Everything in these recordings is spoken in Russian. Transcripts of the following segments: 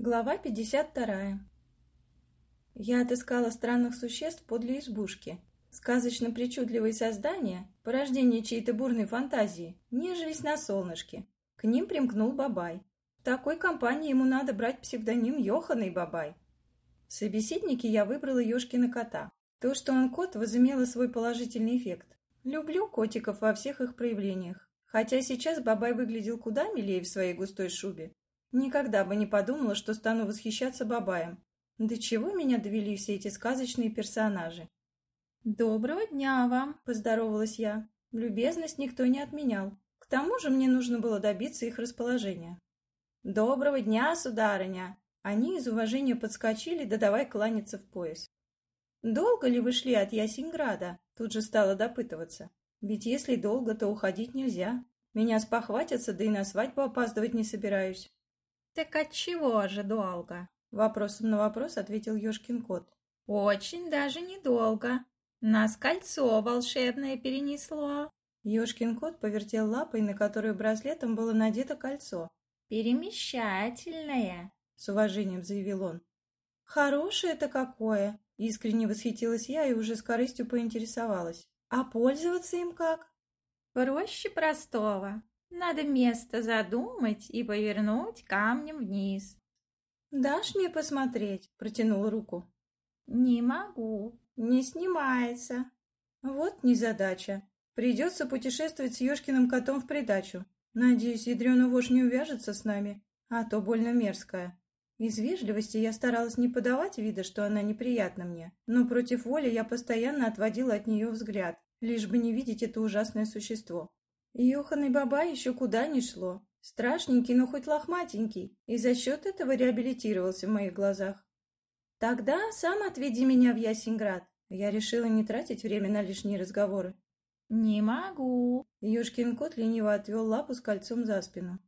Глава 52. Я отыскала странных существ подле избушки. Сказочно-причудливые создания, порождение чьей-то бурной фантазии, нежились на солнышке. К ним примкнул Бабай. В такой компании ему надо брать псевдоним Йоханый Бабай. В собеседнике я выбрала Ёшкина кота. То, что он кот, возымело свой положительный эффект. Люблю котиков во всех их проявлениях. Хотя сейчас Бабай выглядел куда милее в своей густой шубе. Никогда бы не подумала, что стану восхищаться Бабаем. До чего меня довели все эти сказочные персонажи? «Доброго дня вам!» – поздоровалась я. Любезность никто не отменял. К тому же мне нужно было добиться их расположения. «Доброго дня, сударыня!» Они из уважения подскочили, да давай кланяться в пояс. «Долго ли вы шли от Ясинграда?» Тут же стала допытываться. «Ведь если долго, то уходить нельзя. Меня спохватятся, да и на свадьбу опаздывать не собираюсь». «Так отчего же долго?» Вопросом на вопрос ответил Ёшкин кот. «Очень даже недолго. Нас кольцо волшебное перенесло». Ёшкин кот повертел лапой, на которую браслетом было надето кольцо. «Перемещательное», — с уважением заявил он. «Хорошее это какое!» — искренне восхитилась я и уже с корыстью поинтересовалась. «А пользоваться им как?» «Проще простого. Надо место задумать и повернуть камнем вниз. «Дашь мне посмотреть?» — протянул руку. «Не могу. Не снимается». «Вот незадача. Придется путешествовать с Ёшкиным котом в придачу. Надеюсь, ядрёна вошь не увяжется с нами, а то больно мерзкая». Из вежливости я старалась не подавать вида, что она неприятна мне, но против воли я постоянно отводила от нее взгляд, лишь бы не видеть это ужасное существо. Йохан Баба еще куда ни шло. Страшненький, но хоть лохматенький, и за счет этого реабилитировался в моих глазах. Тогда сам отведи меня в Ясенград. Я решила не тратить время на лишние разговоры. «Не могу». Ёшкин кот лениво отвел лапу с кольцом за спину.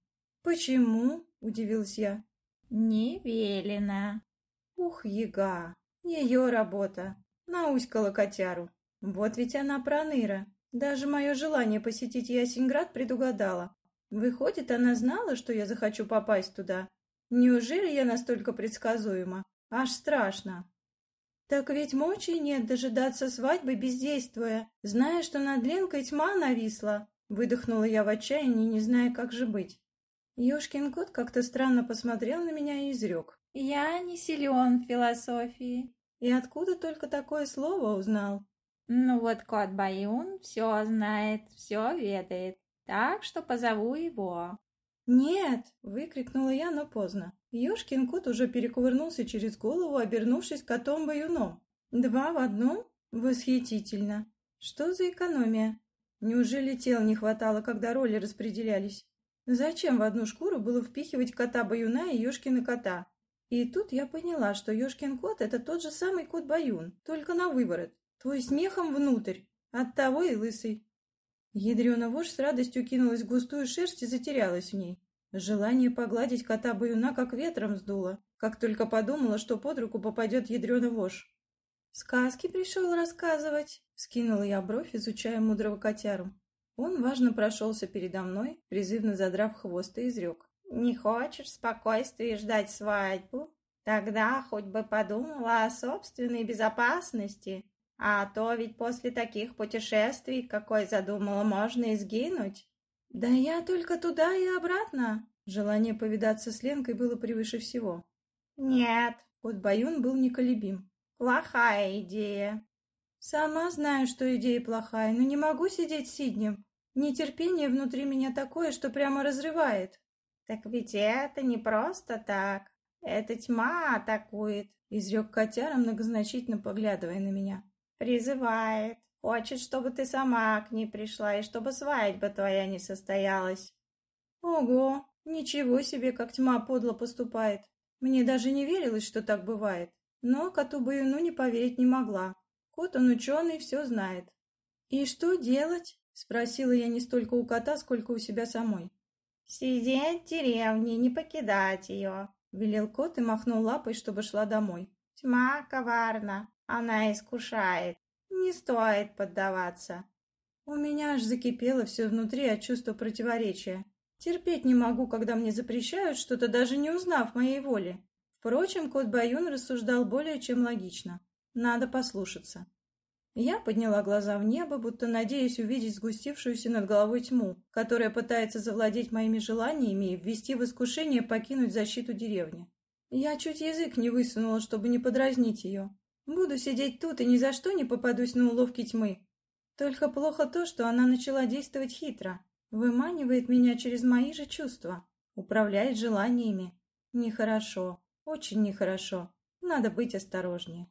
«Почему?» — удивилась я. «Не велено». «Ух, яга! Ее работа! Науськала котяру. Вот ведь она проныра. Даже мое желание посетить Ясенград предугадала. Выходит, она знала, что я захочу попасть туда. Неужели я настолько предсказуема? Аж страшно. Так ведь мочи нет дожидаться свадьбы бездействуя, зная, что над Ленкой тьма нависла. Выдохнула я в отчаянии, не зная, как же быть. Ёшкин кот как-то странно посмотрел на меня и изрек. «Я не силен в философии». И откуда только такое слово узнал? Ну вот кот Баюн все знает, все ведает, так что позову его. «Нет!» — выкрикнула я, но поздно. Ёшкин кот уже перекувырнулся через голову, обернувшись котом-баюном. «Два в одном? Восхитительно! Что за экономия? Неужели тел не хватало, когда роли распределялись? Зачем в одну шкуру было впихивать кота-баюна и Ёшкина кота? И тут я поняла, что Ёшкин кот — это тот же самый кот-баюн, только на выворот. То есть мехом внутрь. Оттого и лысый. Ядрена вошь с радостью кинулась в густую шерсть и затерялась в ней. Желание погладить кота-баюна как ветром сдуло, как только подумала, что под руку попадет ядрена вошь. «Сказки пришел рассказывать?» — скинула я бровь, изучая мудрого котяру. Он важно прошелся передо мной, призывно задрав хвост и изрек. «Не хочешь спокойствия ждать свадьбу? Тогда хоть бы подумала о собственной безопасности. А то ведь после таких путешествий, какой задумала, можно и сгинуть. Да я только туда и обратно. Желание повидаться с Ленкой было превыше всего. Нет, кот Баюн был неколебим. Плохая идея. Сама знаю, что идея плохая, но не могу сидеть сиднем. Нетерпение внутри меня такое, что прямо разрывает. Так ведь это не просто так. Это тьма атакует, изрек котяра, многозначительно поглядывая на меня. Призывает. Хочет, чтобы ты сама к ней пришла и чтобы свадьба твоя не состоялась. Ого, ничего себе, как тьма подло поступает. Мне даже не верилось, что так бывает. Но коту Баюну не поверить не могла. Кот он ученый, все знает. «И что делать?» — спросила я не столько у кота, сколько у себя самой. «Сидеть в деревне, не покидать ее», — велел кот и махнул лапой, чтобы шла домой. «Тьма коварна, она искушает. Не стоит поддаваться. У меня аж закипело все внутри от чувства противоречия. Терпеть не могу, когда мне запрещают что-то, даже не узнав моей воли. Впрочем, кот Баюн рассуждал более чем логично. Надо послушаться. Я подняла глаза в небо, будто надеясь увидеть сгустившуюся над головой тьму, которая пытается завладеть моими желаниями и ввести в искушение покинуть защиту деревни. Я чуть язык не высунула, чтобы не подразнить ее. Буду сидеть тут и ни за что не попадусь на уловки тьмы. Только плохо то, что она начала действовать хитро. Выманивает меня через мои же чувства. Управляет желаниями. Нехорошо. Очень нехорошо. Надо быть осторожнее.